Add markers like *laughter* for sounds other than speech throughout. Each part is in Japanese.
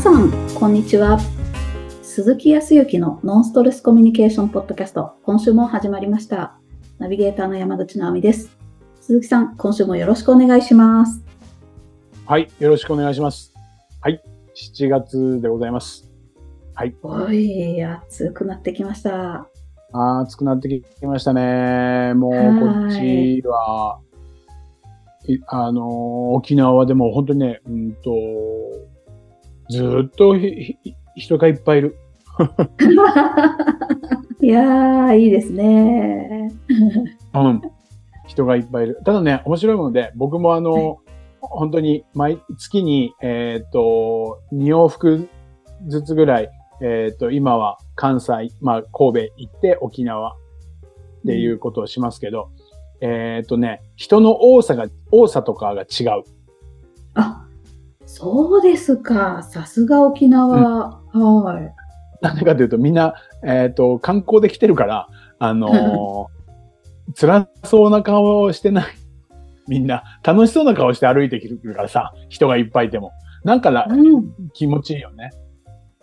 さん、こんにちは。鈴木康之のノンストレスコミュニケーションポッドキャスト、今週も始まりました。ナビゲーターの山口直美です。鈴木さん、今週もよろしくお願いします。はい、よろしくお願いします。はい、7月でございます。はい、おい、暑くなってきました。あー暑くなってきましたね。もうこっちは、いあのー沖縄はでも本当にね、うんと、ずーっとひひ人がいっぱいいる。*laughs* いやー、いいですね。うん。人がいっぱいいる。ただね、面白いもので、僕もあの、本当に毎月に、えっ、と、2往復ずつぐらい、えっ、と、今は関西、まあ、神戸行って沖縄っていうことをしますけど、えっ、とね、人の多さが、多さとかが違う。あ、そうですか。さすが沖縄。はい。なんでかというと、みんな、えっ、と、観光で来てるから、あのー *laughs* 辛そうな顔をしてない。みんな、楽しそうな顔して歩いてくるからさ、人がいっぱいいても。なんかな、うん。気持ちいいよね。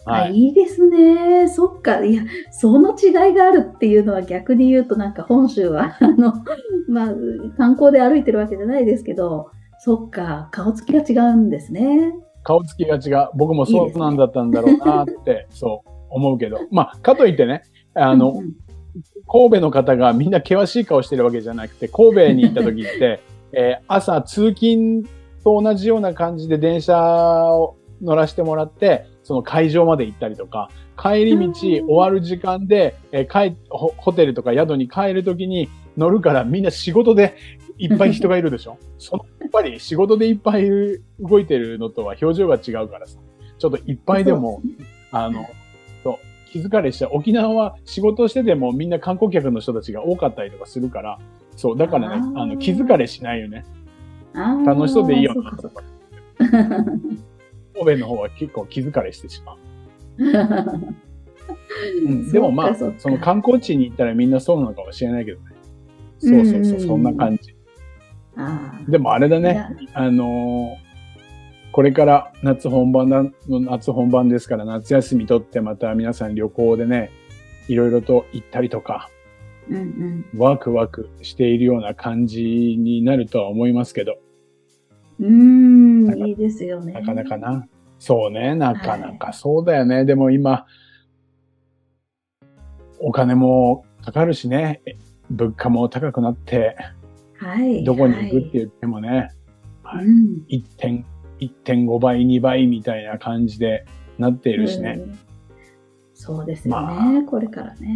あはい。いいですね。そっか。いや、その違いがあるっていうのは逆に言うとなんか本州は、あの、まあ、観光で歩いてるわけじゃないですけど、そっか、顔つきが違うんですね。顔つきが違う。僕もそうなんだったんだろうなって、そう思うけど。まあ、かといってね、あの、うんうん神戸の方がみんな険しい顔してるわけじゃなくて、神戸に行った時って、*laughs* えー朝通勤と同じような感じで電車を乗らせてもらって、その会場まで行ったりとか、帰り道うん終わる時間で、えー帰ホホテルとか宿に帰る時に乗るからみんな仕事でいっぱい人がいるでしょそのやっぱり仕事でいっぱい動いてるのとは表情が違うからさ、ちょっといっぱいでも、あの、そう、気づかれしちゃう。沖縄は仕事をしててもみんな観光客の人たちが多かったりとかするから、そう、だからね、あの、気づかれしないよね。楽しそうでいいよなそうか神戸の方は結構気づかれしてしまう。うん、*laughs* でもまあそその観光地に行ったらみんなそうなのかもしれないけどね。そうそうそう、うんそんな感じ。でもあれだね。あのーこれから夏本番だ、夏本番ですから夏休み取ってまた皆さん旅行でね、いろいろと行ったりとか、うんうん。ワクワクしているような感じになるとは思いますけど、うーん、いいですよね。なかなかな。そうね、なかなかそうだよね。でも今、お金もかかるしね、物価も高くなって、はい。どこに行くってはい言ってもね、はいうん1.5 1.5倍、2倍みたいな感じでなっているしね。うんそうですよまね、これからね。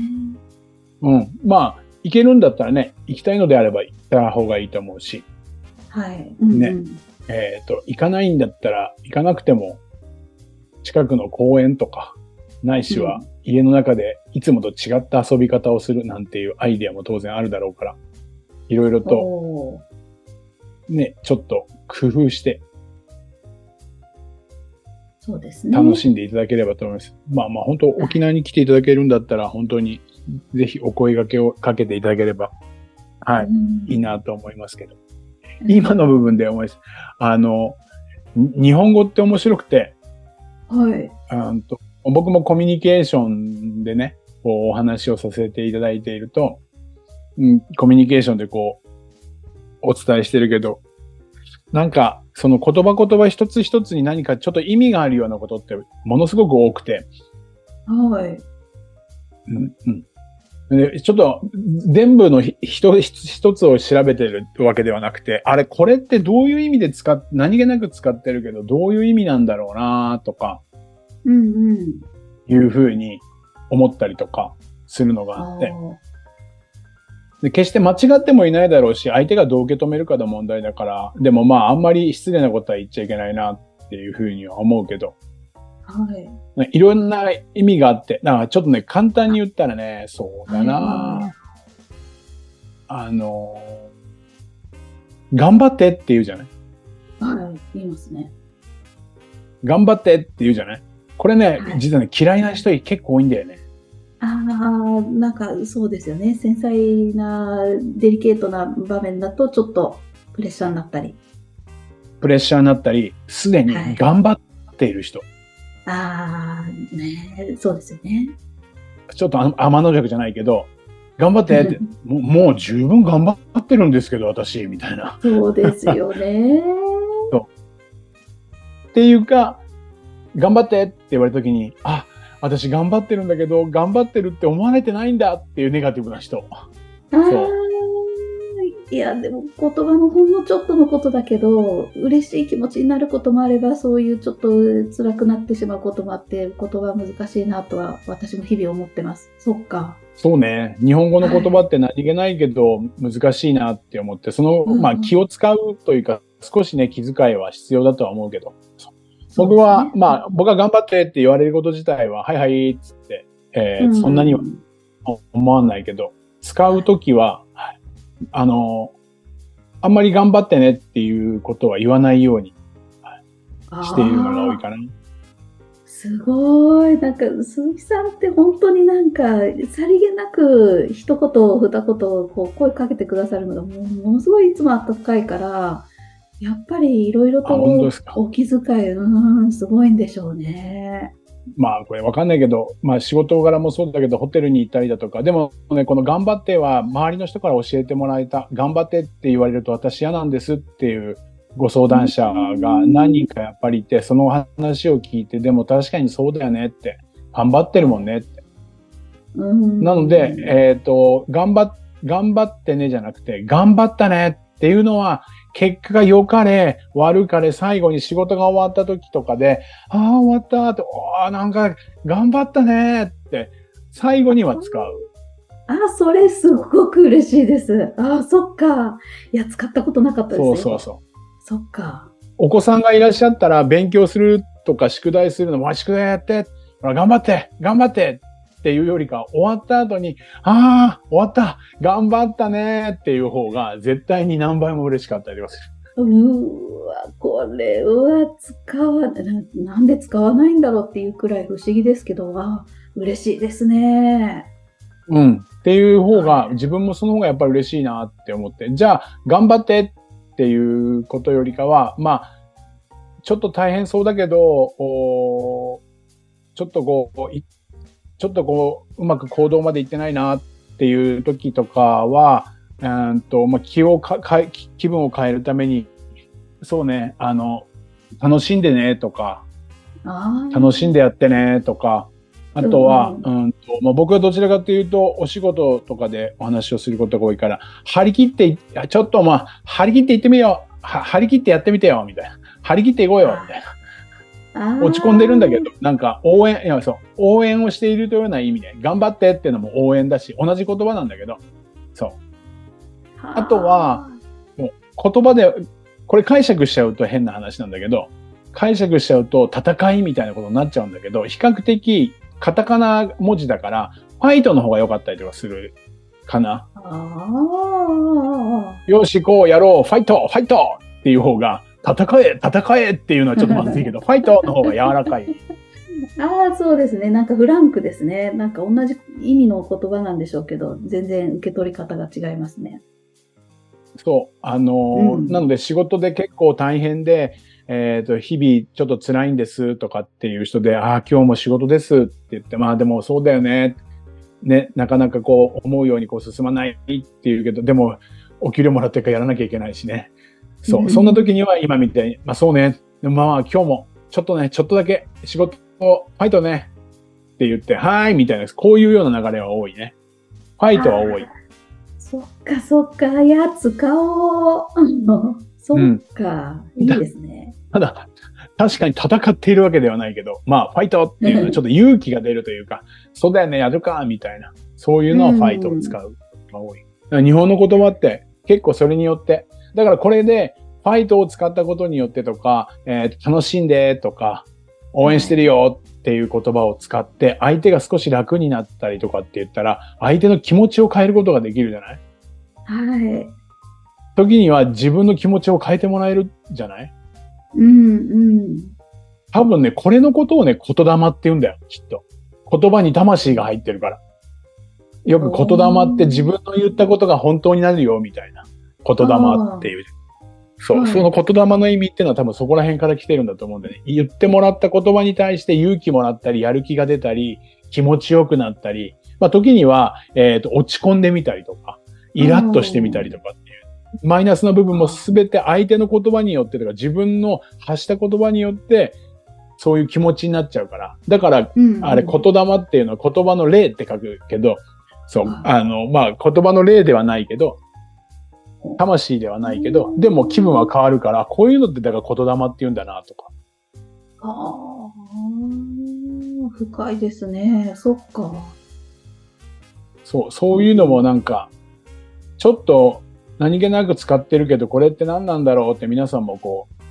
うん。まあ、行けるんだったらね、行きたいのであれば行った方がいいと思うし、はい。うんうんねえっ、と、行かないんだったら行かなくても、近くの公園とか、ないしはうん家の中でいつもと違った遊び方をするなんていうアイデアも当然あるだろうから、いろいろとね、ちょっと工夫してそうですね。楽しんでいただければと思います。まあまあ本当沖縄に来ていただけるんだったら本当にぜひお声掛けをかけていただければ、はい、うんいいなと思いますけど。今の部分で思います。あの、に日本語って面白くて、はい。うんと僕もコミュニケーションでね、こうお話をさせていただいていると、うん、コミュニケーションでこう、お伝えしてるけど、なんか、その言葉言葉一つ一つに何かちょっと意味があるようなことってものすごく多くて、はい。うんうんでちょっと全部のひ一つ一つを調べてるわけではなくて、あれ、これってどういう意味で使っ、何気なく使ってるけど、どういう意味なんだろうなとか、うんうん。いうふうに思ったりとかするのがあって、で決して間違ってもいないだろうし、相手がどう受け止めるかの問題だから、でもまあ、あんまり失礼なことは言っちゃいけないなっていうふうには思うけど、はい。ねいろんな意味があって、だからちょっとね、簡単に言ったらね、そうだな、はいあの、頑張ってって言うじゃない？はい。言いますね。頑張ってって言うじゃない？これね、はい実はね、嫌いな人結構多いんだよね。ああ、なんかそうですよね。繊細な、デリケートな場面だとちょっとプレッシャーになったり。プレッシャーになったり、すでにはい頑張っている人。ああ、ねそうですよね。ちょっとあ天の弱じゃないけど、頑張ってって、*laughs* もうもう十分頑張ってるんですけど、私、みたいな。そうですよね。*laughs* っていうか、頑張ってって言われた時に、あ、私頑張ってるんだけど、頑張ってるって思われてないんだっていうネガティブな人。ああ、いや、でも言葉のほんのちょっとのことだけど、嬉しい気持ちになることもあれば、そういうちょっと辛くなってしまうこともあって、言葉難しいなとは私も日々思ってます。そっか。そうね。日本語の言葉って何気ないけど難しいなって思って、その、まあ気を使うというか、少しね、気遣いは必要だとは思うけど。僕は、ね、まあ、僕は頑張ってって言われること自体は、はいはい、つって、えー、うん、そんなには思わないけど、使うときは、あの、あんまり頑張ってねっていうことは言わないようにしているのが多いかな。すごい。なんか、鈴木さんって本当になんか、さりげなく一言、二言、こう、声かけてくださるのがもものすごいいつも温かいから、やっぱりいろいろとお気遣い、うん、すごいんでしょうね。まあこれわかんないけど、まあ仕事柄もそうだけどホテルに行ったりだとか、でもね、この頑張っては周りの人から教えてもらえた、頑張ってって言われると私嫌なんですっていうご相談者が何人かやっぱりいて、その話を聞いて、でも確かにそうだよねって、頑張ってるもんねって。なので、えっ、ー、と、頑張っ、頑張ってねじゃなくて、頑張ったねっていうのは、結果が良かれ、悪かれ、最後に仕事が終わった時とかで、ああ、終わったって、おー、なんか、頑張ったねって、最後には使う。ああ、それすごく嬉しいです。ああ、そっか。いや、使ったことなかったですそうそうそう。そっか。お子さんがいらっしゃったら、勉強するとか宿題するのも、宿題やって、頑張って、頑張ってっていうよりか、終わった後に、ああ、終わった頑張ったねっていう方が、絶対に何倍も嬉しかったりはする。うわ、これは使わな、なんで使わないんだろうっていうくらい不思議ですけど、あ嬉しいですね。うん。っていう方が、自分もその方がやっぱり嬉しいなって思って、じゃあ、頑張ってっていうことよりかは、まあ、ちょっと大変そうだけど、ちょっとこう、ちょっとこう、うまく行動までいってないなっていう時とかは、うんと、まあ、気をか、か気分を変えるために、そうね、あの、楽しんでねとか、楽しんでやってねとか、あとは、うん、うんとまあ、僕はどちらかというと、お仕事とかでお話をすることが多いから、張り切って、ちょっとまあ、張り切っていってみよう。張り切ってやってみてよ、みたいな。張り切っていこうよ、みたいな。落ち込んでるんだけど、なんか応援、いや、そう、応援をしているというような意味で、頑張ってっていうのも応援だし、同じ言葉なんだけど、そう。あとは、もう言葉で、これ解釈しちゃうと変な話なんだけど、解釈しちゃうと戦いみたいなことになっちゃうんだけど、比較的カタカナ文字だから、ファイトの方が良かったりとかするかな。よし、こうやろう、ファイト、ファイトっていう方が、戦え、戦えっていうのはちょっとまずいけど、*laughs* ファイトの方が柔らかい。*laughs* ああ、そうですね。なんかフランクですね。なんか同じ意味の言葉なんでしょうけど、全然受け取り方が違いますね。そう。あのーうん、なので仕事で結構大変で、えっ、ー、と、日々ちょっと辛いんですとかっていう人で、ああ、今日も仕事ですって言って、まあでもそうだよね。ね、なかなかこう思うようにこう進まないっていうけど、でもお給料もらってるからやらなきゃいけないしね。そう、そんな時には今みたいに、まあそうね、まあ今日もちょっとね、ちょっとだけ仕事をファイトねって言って、はーいみたいな、こういうような流れは多いね。ファイトは多い。そっかそっか、やつ買おう。そっか、うん、いいですね。ただ、確かに戦っているわけではないけど、まあ、ファイトっていうのはちょっと勇気が出るというか、そうだよね、やるか、みたいな。そういうのはファイトを使うが多い。日本の言葉って結構それによってだからこれで、ファイトを使ったことによってとか、えー、楽しんでとか、応援してるよっていう言葉を使って、相手が少し楽になったりとかって言ったら、相手の気持ちを変えることができるじゃない？はい。時には自分の気持ちを変えてもらえるじゃない？うんうん。多分ね、これのことをね、言霊って言うんだよ、きっと。言葉に魂が入ってるから。よく言霊って自分の言ったことが本当になるよ、みたいな。言霊っていう。そう、はいその言霊の意味っていうのは多分そこら辺から来てるんだと思うんでね。言ってもらった言葉に対して勇気もらったり、やる気が出たり、気持ちよくなったり、まあ時には、えっ、と、落ち込んでみたりとか、イラッとしてみたりとかっていう。マイナスな部分もすべて相手の言葉によってとか、自分の発した言葉によって、そういう気持ちになっちゃうから。だから、うんあれ、言霊っていうのは言葉の例って書くけど、そう、はいあの、まあ、言葉の例ではないけど、魂ではないけど、でも気分は変わるから、こういうのってだから言霊って言うんだなとか。ああ、深いですね。そっか。そう、そういうのもなんか、ちょっと何気なく使ってるけど、これって何なんだろうって皆さんもこう、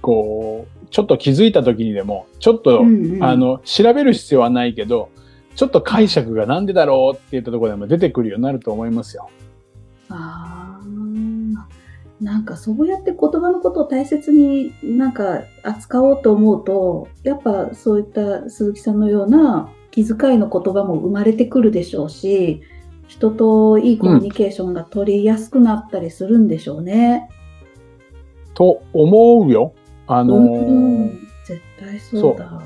こう、ちょっと気づいた時にでも、ちょっと、うんうんあの、調べる必要はないけど、ちょっと解釈がなんでだろうって言ったところでも出てくるようになると思いますよ。ああ、なんかそうやって言葉のことを大切になんか扱おうと思うと、やっぱそういった鈴木さんのような気遣いの言葉も生まれてくるでしょうし、人といいコミュニケーションが取りやすくなったりするんでしょうね。と思うよ。あのーうん、絶対そうだ。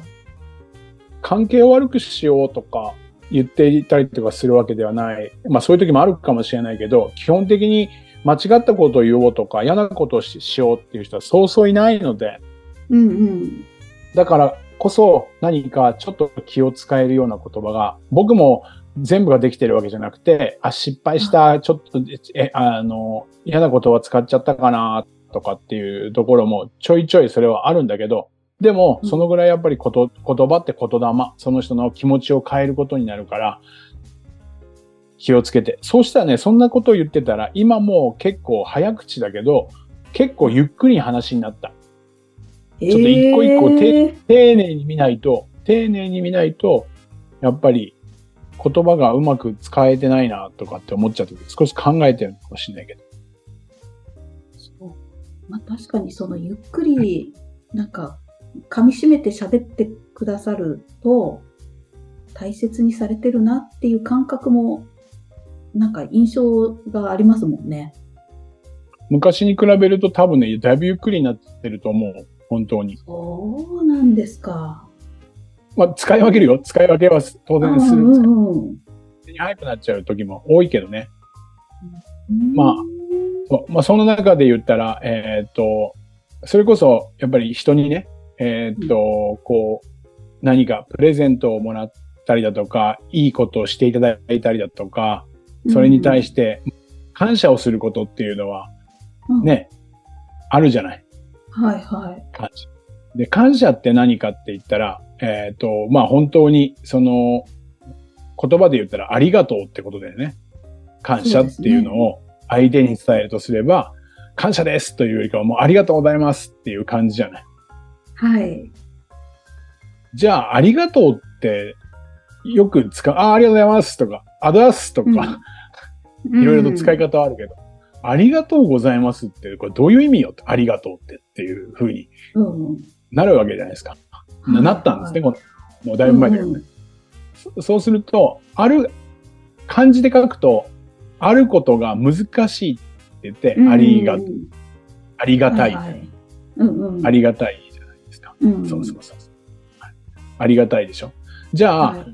関係を悪くしようとか言っていたりとかするわけではない。まあそういう時もあるかもしれないけど、基本的に間違ったことを言おうとか嫌なことをししようっていう人はそうそういないので、うんうん。だからこそ何かちょっと気を使えるような言葉が、僕も全部ができてるわけじゃなくて、あ、失敗した、ちょっと、え、あの、嫌な言葉使っちゃったかなとかっていうところもちょいちょいそれはあるんだけど、でも、うんそのぐらいやっぱりこと言葉って言霊、その人の気持ちを変えることになるから、気をつけて。そうしたらね、そんなことを言ってたら、今もう結構早口だけど、結構ゆっくり話になった。ちょっと一個一個手えー丁寧に見ないと、丁寧に見ないと、やっぱり言葉がうまく使えてないなとかって思っちゃって少し考えてるのかもしれないけど。そうまあ、確かにそのゆっくりなんか噛み締めて喋ってくださると大切にされてるなっていう感覚もなんか印象がありますもんね。昔に比べると多分ね、だいぶゆっくりになってると思う。本当に。そうなんですか。まあ、使い分けるよ。使い分けは当然するんですけど、うんうん早くなっちゃう時も多いけどね。うんまあそうまあ、その中で言ったら、えーっと、それこそ、やっぱり人にね、えーっと、こう、何かプレゼントをもらったりだとか、いいことをしていただいたりだとか、それに対して感謝をすることっていうのは、うんね、あるじゃない。はいはい。感謝。で、感謝って何かって言ったら、えっ、と、まあ本当に、その、言葉で言ったらありがとうってことだよね。感謝っていうのを相手に伝えるとすれば、感謝ですというよりかはもうありがとうございますっていう感じじゃない。はい。じゃあ、ありがとうってよく使う、ああ、ありがとうございますとか、あざっすとか、*laughs* いろいろと使い方はあるけど、ありがとうございますって、これどういう意味よって、ありがとうってっていう風にうんうんなるわけじゃないですか。ななったんですね、この、もうだいぶ前だけどね。そそうすると、ある、漢字で書くと、あることが難しいって言って、うんありが、うんありがたい。ありがたい。うん。そうそうそうありがたいでしょ。じゃあ、はい。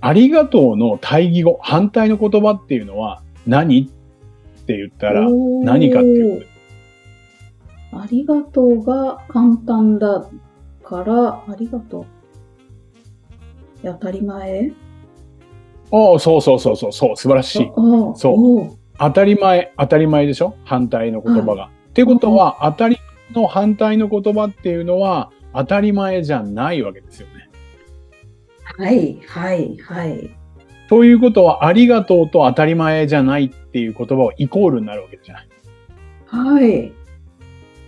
ありがとうの対義語、反対の言葉っていうのは何？って言ったら、何かっていうと、ありがとうが簡単だから、ありがとう。当たり前？ああ、そうそうそうそう、そう、素晴らしい。そう。う。当たり前、当たり前でしょ？反対の言葉が。っていうことは、当たりの反対の言葉っていうのは、当たり前じゃないわけですよね。はい、はい、はい。ということは、ありがとうと当たり前じゃないっていう言葉はイコールになるわけじゃない。っはい。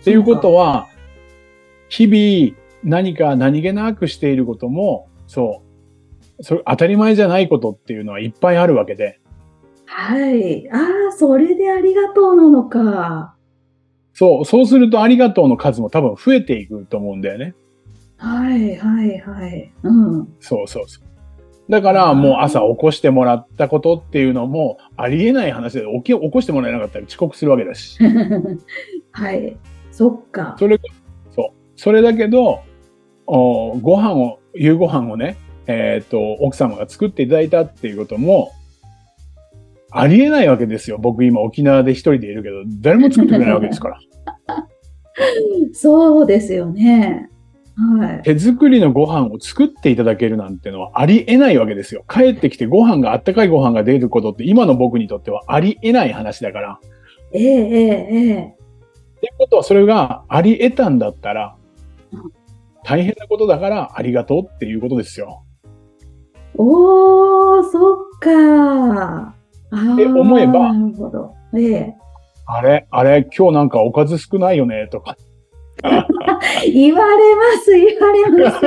ていうことは、日々何か何気なくしていることも、そう、それ当たり前じゃないことっていうのはいっぱいあるわけで、はい。ああ、それでありがとうなのか。そう、そうするとありがとうの数も多分増えていくと思うんだよね。はい、はい、はい。うん。そうそうそう。だからもう朝起こしてもらったことっていうのもありえない話で起き起こしてもらえなかったら遅刻するわけだし。*laughs* はい。そっか。それ、そう。それだけど、おご飯を、夕ご飯をね、えっ、と、奥様が作っていただいたっていうことも、ありえないわけですよ。僕今沖縄で一人でいるけど、誰も作ってくれないわけですから。*laughs* そうですよね。はい。手作りのご飯を作っていただけるなんてのはありえないわけですよ。帰ってきてご飯があったかいご飯が出ることって今の僕にとってはありえない話だから。ええええええっていうことはそれがあり得たんだったらうん、大変なことだからありがとうっていうことですよ。おー、そっか。あって思えば？なるほど。ええ。あれ？あれ？今日なんかおかず少ないよね？とか。言われます、言われます。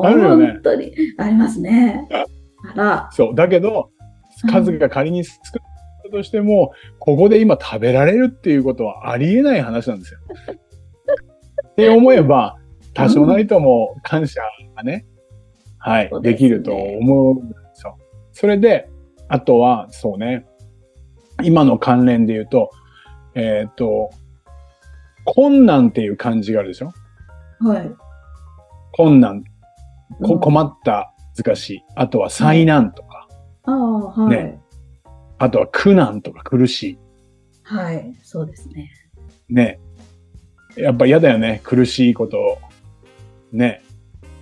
*laughs* あるよね本当に。ありますね。あら。そう。だけど、数が仮に少ないとしても、ここで今食べられるっていうことはありえない話なんですよ。*laughs* って思えば、多少なりとも感謝がね、はい、そうですねできると思う。それで、あとは、そうね、今の関連で言うと、えっ、と、困難っていう漢字があるでしょ？はい。困難、こうん困った、難しい。あとは災難とか、ああ、はい。ねあとは苦難とか苦しい。はい。そうですね。ね。やっぱ嫌だよね。苦しいことを。ね。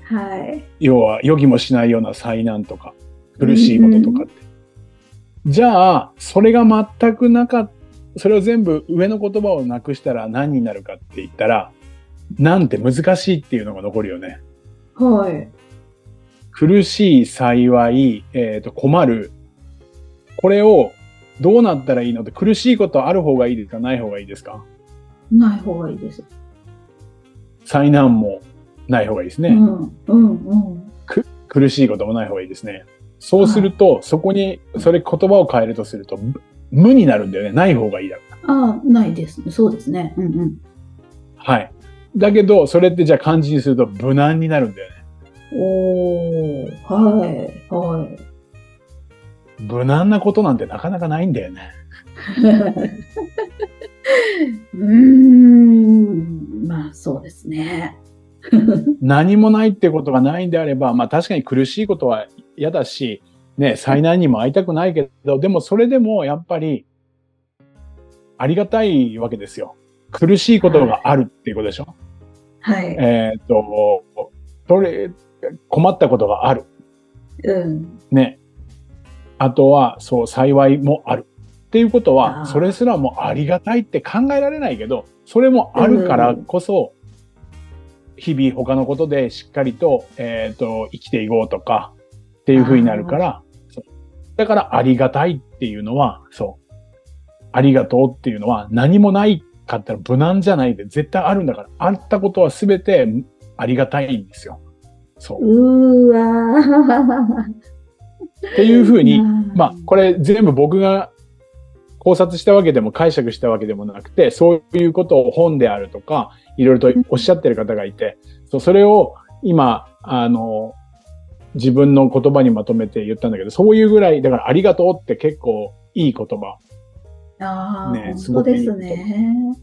はい。要は、予期もしないような災難とか、苦しいこととかって。じゃあ、それが全くなかっそれを全部上の言葉をなくしたら何になるかって言ったら、なんて難しいっていうのが残るよね。はい。苦しい、幸い、えっ、と、困る。これをどうなったらいいのって苦しいことある方がいいですか？ない方がいいですか？ない方がいいです。災難もない方がいいですね。うん。うん。うん。苦しいこともない方がいいですね。そうすると、そこに、それ言葉を変えるとすると、無無になるんだよね。ない方がいいだから。ああ、ないです。そうですね。うんうん。はい。だけど、それってじゃあ漢字にすると無難になるんだよね。おー、はい。はい。無難なことなんてなかなかないんだよね。*laughs* うーん。まあ、そうですね。*laughs* *laughs* 何もないってことがないんであれば、まあ確かに苦しいことは嫌だし、ね、災難にも会いたくないけど、でもそれでもやっぱり、ありがたいわけですよ。苦しいことがあるっていうことでしょ。はい。えっ、と、それ、困ったことがある。うん。ね。あとは、そう、幸いもある。っていうことは、それすらもありがたいって考えられないけど、それもあるからこそ、日々他のことでしっかりと、えっ、と、生きていこうとか、っていう風になるから、だからありがたいっていうのは、そう。ありがとうっていうのは何もないかったら無難じゃないで絶対あるんだから、あったことは全てありがたいんですよ。そう。うーわー。っていう風に、うんまあ、これ全部僕が考察したわけでも解釈したわけでもなくて、そういうことを本であるとか、いろいろとおっしゃってる方がいて、そうそれを今、あの、自分の言葉にまとめて言ったんだけど、そういうぐらい、だからありがとうって結構いい言葉。ああ、ねす本当ですね。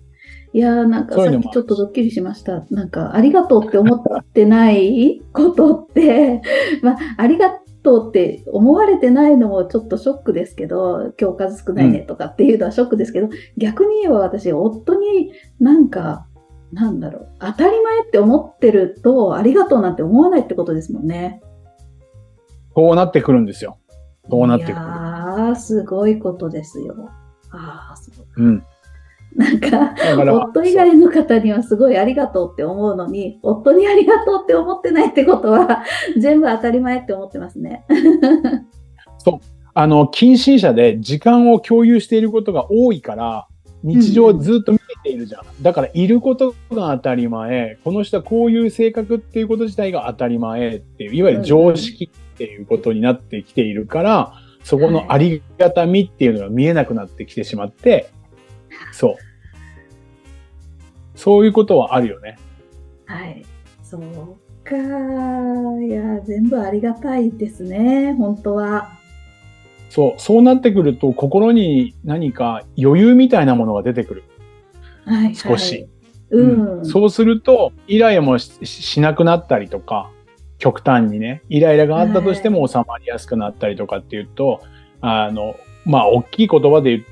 いやーなんかさっきちょっとドッキリしました。なんか、ありがとうって思ってないことって、*laughs* まあ、ありがとうって思われてないのもちょっとショックですけど、今日数少ないねとかっていうのはショックですけど、逆に言えば私、夫になんか、なんだろう、当たり前って思ってると、ありがとうなんて思わないってことですもんね。こうなってくるんですよ。そうなってくいる。やー、すごいことですよ。ああ、そう。うん。なんか、夫以外の方にはすごいありがとうって思うのに、夫にありがとうって思ってないってことは、*laughs* 全部当たり前って思ってますね。*laughs* あの、近親者で時間を共有していることが多いから、日常をずっと見ているじゃん。だから、いることが当たり前、この人はこういう性格っていうこと自体が当たり前っていう、いわゆる常識っていうことになってきているから、そこのありがたみっていうのが見えなくなってきてしまって、そう。そういうことはあるよね。はい。そう。か。いや、全部ありがたいですね、本当は。そう、そうなってくると、心に何か余裕みたいなものが出てくる。はい、少し。はい。うん。そうすると、イライラもししなくなったりとか、極端にね、イライラがあったとしても収まりやすくなったりとかっていうと、あの、まあ、大きい言葉で言う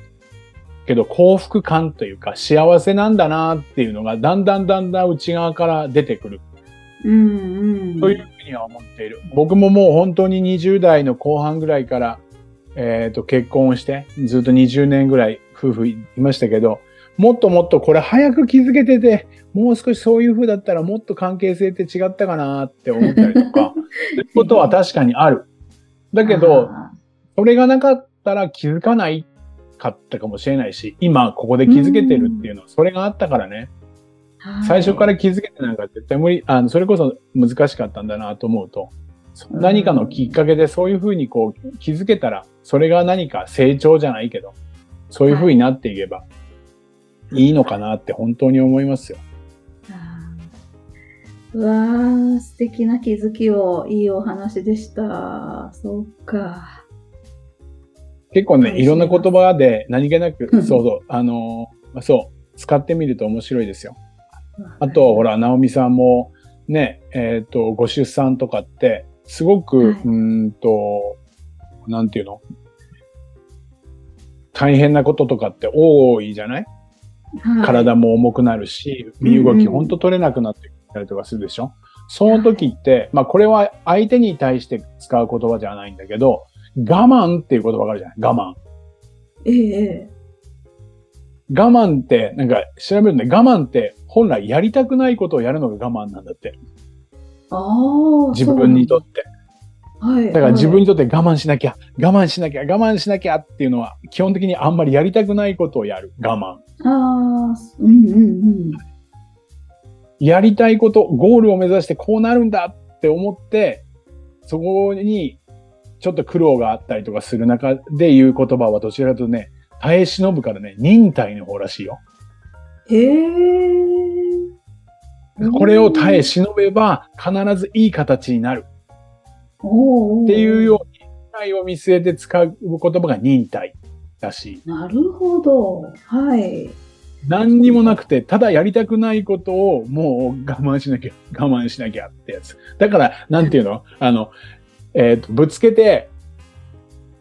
けど、幸福感というか、幸せなんだなっていうのが、だんだんだんだん内側から出てくる。うんうん。というふうには思っている。僕ももう本当に20代の後半ぐらいから、えっ、と、結婚をして、ずっと20年ぐらい夫婦いましたけど、もっともっとこれ早く気づけてて、もう少しそういう風だったらもっと関係性って違ったかなって思ったりとか、*laughs* いうことは確かにある。だけど、あそれがなかったら気づかないかったかもしれないし、今ここで気づけてるっていうのは、それがあったからね、最初から気づけてなんか絶対無理、あの、それこそ難しかったんだなと思うと、うん何かのきっかけでそういうふうにこう気づけたら、それが何か成長じゃないけど、そういうふうになっていけばいいのかなって本当に思いますよ。わー、素敵な気づきを、いいお話でした。そうか。結構ね、はいいろんな言葉で何気なく、うんそうそう、あのそう、使ってみると面白いですよ。あと、ほら、直美さんも、ね、えっ、と、ご出産とかって、すごく、はいうーんと、なんていうの？大変なこととかって多いじゃない、体も重くなるし、身動きほんと取れなくなってきたりとかするでしょ、その時って、まあこれは相手に対して使う言葉じゃないんだけど、我慢っていう言葉があるじゃない？我慢。ええええ。我慢って、なんか調べるとね、我慢って本来やりたくないことをやるのが我慢なんだって。ああ、自分にとって。だから自分に、にとって我慢しなきゃ、我慢しなきゃ、我慢しなきゃっていうのは、基本的にあんまりやりたくないことをやる。我慢。ああ、うんうんうん。やりたいこと、ゴールを目指してこうなるんだって思って、そこにちょっと苦労があったりとかする中で言う言葉はどちらかというとね、耐え忍ぶからね、忍耐の方らしいよ。へえ。これを耐え忍べば必ずいい形になるっていうように、未来を見据えて使う言葉が忍耐らしい。なるほど。はい。何にもなくて、ただやりたくないことをもう我慢しなきゃ、*laughs* 我慢しなきゃってやつ。だから、なんていうの？あの、えっ、と、ぶつけて、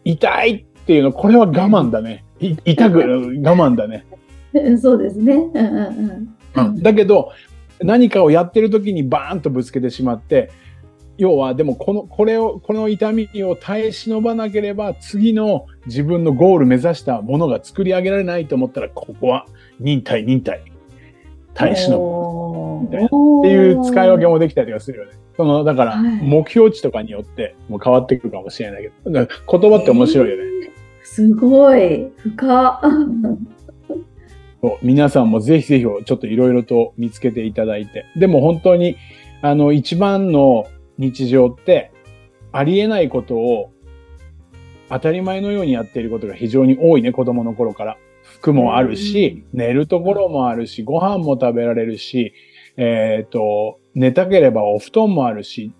痛いっていうの、これは我慢だね。い痛く、*laughs* 我慢だね。えそうですね。うんうんうん。だけど、何かをやってる時にバーンとぶつけてしまって、要は、でも、この、これを、この痛みを耐え忍ばなければ、次の自分のゴール目指したものが作り上げられないと思ったら、ここは、忍耐、忍耐。耐え忍ぶ。ぶみたいなっていう使い分けもできたりとかするよね。その、だから、はい目標値とかによってもう変わってくるかもしれないけど、言葉って面白いよね。すごい。深。そう皆さんもぜひぜひちょっといろいろと見つけていただいて。でも本当に、あの、一番の日常って、ありえないことを当たり前のようにやっていることが非常に多いね、子供の頃から。服もあるし、寝るところもあるし、ご飯も食べられるし、えっ、と、寝たければお布団もあるし、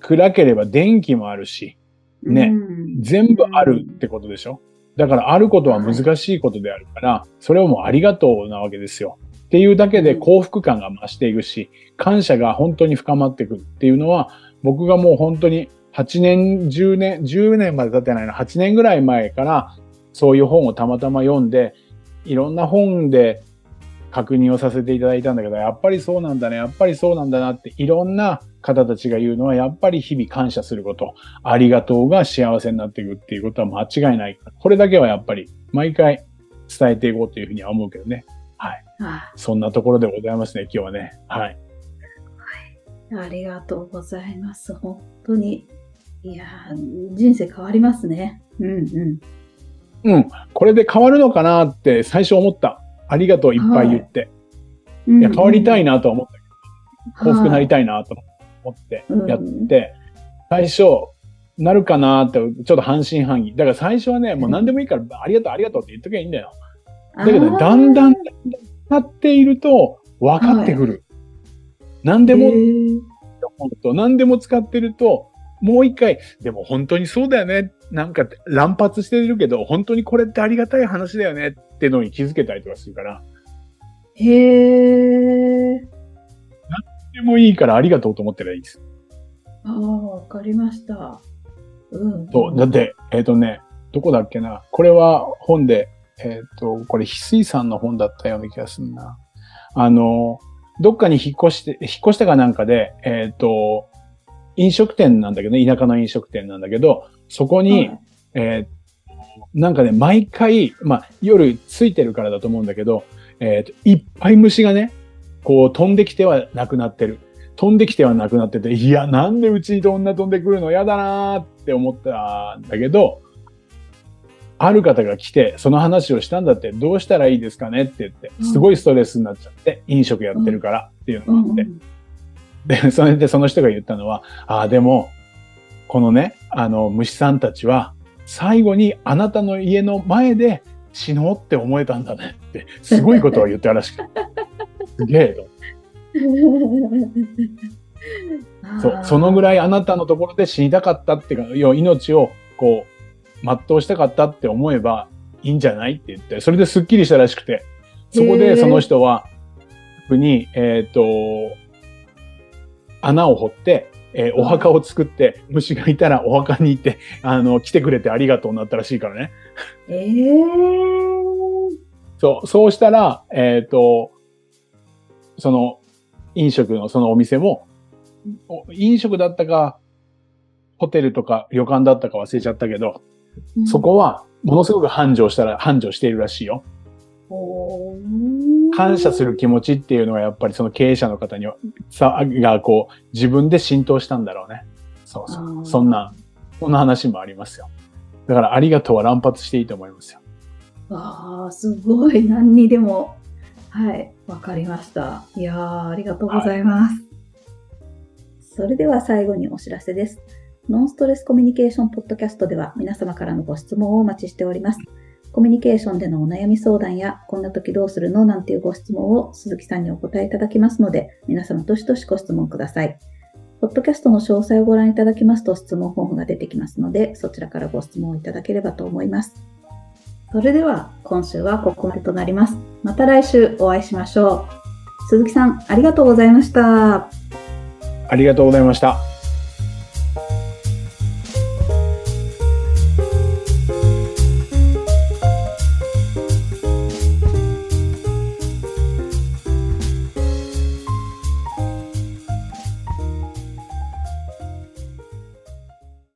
暗ければ電気もあるし、ねうん全部あるってことでしょ？だからあることは難しいことであるから、それをもうありがとうなわけですよ。っていうだけで幸福感が増していくし、感謝が本当に深まってくるっていうのは、僕がもう本当に8年、10年、10年まで経ってないな、8年ぐらい前からそういう本をたまたま読んで、いろんな本で確認をさせていただいたんだけど、やっぱりそうなんだね、やっぱりそうなんだなって、いろんな方たちが言うのは、やっぱり日々感謝すること、ありがとうが幸せになっていくっていうことは間違いないから。これだけはやっぱり毎回伝えていこうというふうには思うけどね。はい。あそんなところでございますね、今日はね。はい。ありがとうございます。本当に。いやー、人生変わりますね。うんうん。うん。これで変わるのかなって最初思った。ありがとういっぱい言って。いいや、変わりたいなとは思ったけど、幸福になりたたいなと思ってうんやって、最初、なるかなって、ちょっと半信半疑。だから最初はね、もう何でもいいから、ありがとう、ありがとうって言っときゃいいんだよ。だけどね、だんだん、だっていると分かってくる。何でも思うと、何でも使ってると、もう一回、でも本当にそうだよね。なんか乱発してるけど、本当にこれってありがたい話だよねってのに気づけたりとかするから。へえ。でもいいからありがとうと思ってらいいです。ああ、わかりました。うん。そう。だって、えっ、とね、どこだっけな。これは本で、えっ、と、これ、翡翠さんの本だったような気がするな。あの、どっかに引っ越して、引っ越したかなんかで、えっ、と、飲食店なんだけどね、田舎の飲食店なんだけど、そこに、はいえーなんかね、毎回、まあ、夜ついてるからだと思うんだけど、えーといっぱい虫がね、こう飛んできてはなくなってる。飛んできてはなくなってて、いや、なんでうちにこんな飛んでくるの？嫌だなーって思ったんだけど、ある方が来て、その話をしたんだって、どうしたらいいですかねって言って、うんすごいストレスになっちゃって、飲食やってるからっていううんのがあって、で、それでその人が言ったのは、ああ、でも、このね、あの、虫さんたちは、最後にあなたの家の前で死のうって思えたんだねって、すごいことを言ってたらしくて。*laughs* すげえと。*laughs* そう、そのぐい。らいあなたのところで死にたかったっていうか、要は命をこう、全うしたかったって思えばいいんじゃないって言って、それですっきりしたらしくて、そこでその人は、に、えっ、と、穴を掘って、えーお墓を作って、虫がいたらお墓に行って、あの、来てくれてありがとうになったらしいからね。ええそう、そうしたら、えっ、と、その、飲食のそのお店も、お飲食だったか、ホテルとか旅館だったか忘れちゃったけど、そこは、ものすごく繁盛したら、繁盛しているらしいよ。感謝する気持ちっていうのがやっぱりその経営者の方には、さ、がこう、自分で浸透したんだろうね。そうそう。そんな、そんな話もありますよ。だから、ありがとうは乱発していいと思いますよ。わあ、すごい。何にでも。はい。わかりました。いやー、ありがとうございます。それでは最後にお知らせです。ノンストレスコミュニケーションポッドキャストでは皆様からのご質問をお待ちしております。コミュニケーションでのお悩み相談や、こんな時どうするのなんていうご質問を鈴木さんにお答えいただきますので、皆様どしどしご質問ください。ポッドキャストの詳細をご覧いただきますと質問フォームが出てきますので、そちらからご質問をいただければと思います。それでは今週はここまでとなります。また来週お会いしましょう。鈴木さん、ありがとうございました。ありがとうございました。